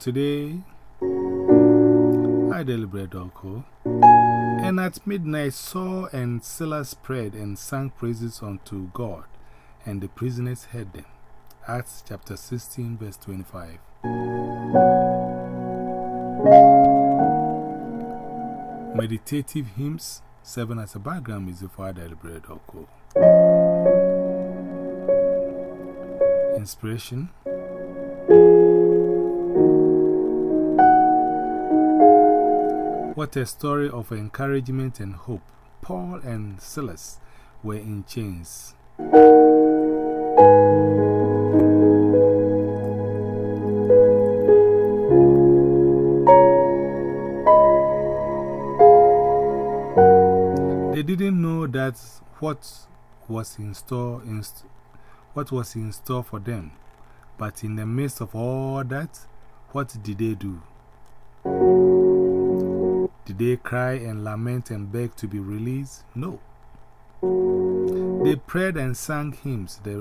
today I deliberate Oko. And at midnight Paul and Silas prayed and sang praises unto God, and the prisoners heard them. Acts chapter 16, verse 25. Meditative hymns, 7 as a background music for deliberate Oko. Inspiration. What a story of encouragement and hope. Paul and Silas were in chains. They didn't know that what was in store, in what was in store for them. But in the midst of all that, what did they do? Did they cry and lament and beg to be released? No. They prayed and sang hymns. They,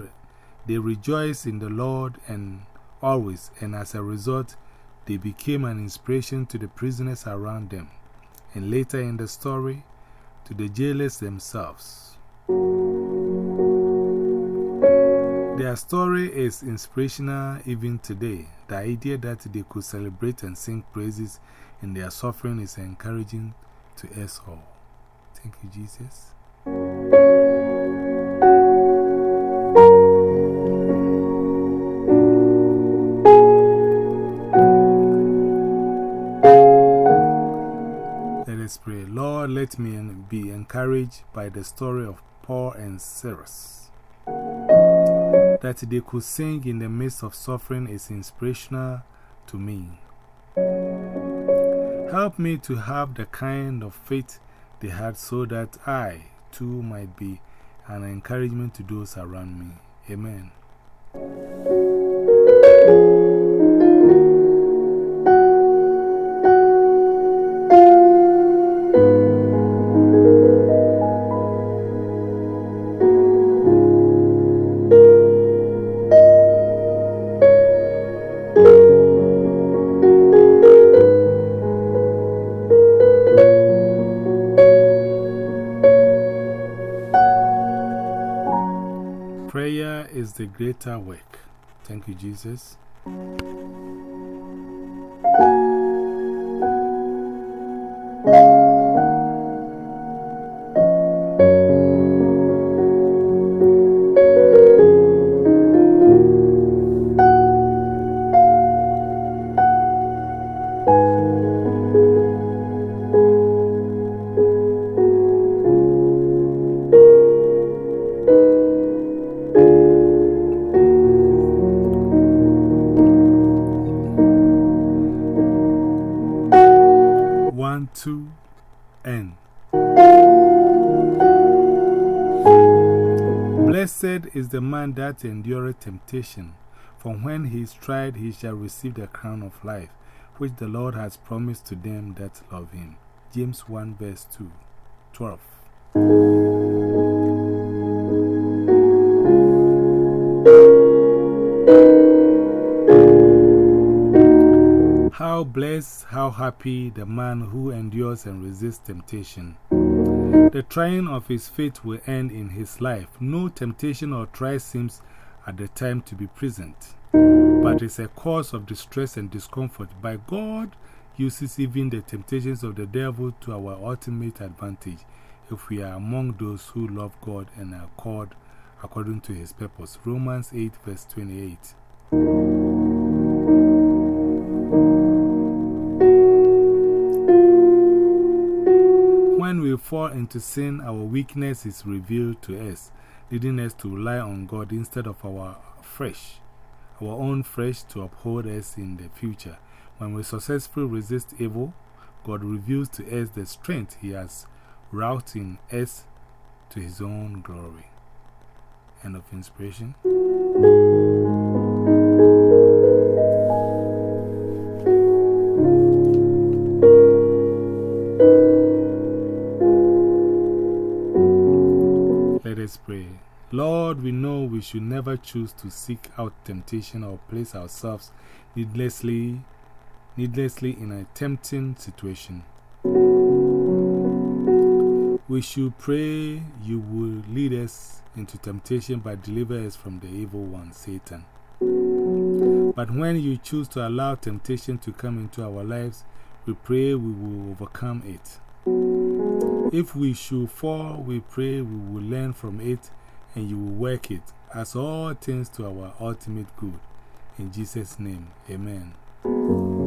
they rejoiced in the Lord and always, and as a result, they became an inspiration to the prisoners around them, and later in the story, to the jailers themselves. Their story is inspirational even today. The idea that they could celebrate and sing praises in their suffering is encouraging to us all. Thank you, Jesus. Let us pray. Lord, let me be encouraged by the story of Paul and Silas. That they could sing in the midst of suffering is inspirational to me. Help me to have the kind of faith they had so that I, too, might be an encouragement to those around me. Amen. Greater work. Thank you, Jesus. Two, N. Blessed is the man that endureth temptation, for when he is tried, he shall receive the crown of life, which the Lord has promised to them that love him. James 1 verse 2, 12. Blessed, how happy the man who endures and resists temptation. The trying of his faith will end in his life. No temptation or trial seems at the time to be present, but is a cause of distress and discomfort. By God uses even the temptations of the devil to our ultimate advantage if we are among those who love God and are called according to his purpose. Romans 8, verse 28. Fall into sin, our weakness is revealed to us, leading us to rely on God instead of our flesh, our own flesh to uphold us in the future. When we successfully resist evil, God reveals to us the strength He has wrought in us to His own glory. End of inspiration. Let us pray. Lord, we know we should never choose to seek out temptation or place ourselves needlessly, needlessly in a tempting situation. We should pray you will lead us into temptation but deliver us from the evil one, Satan. But when you choose to allow temptation to come into our lives, we pray we will overcome it. If we should fall, we pray we will learn from it and you will work it as all things to our ultimate good. In Jesus' name, amen.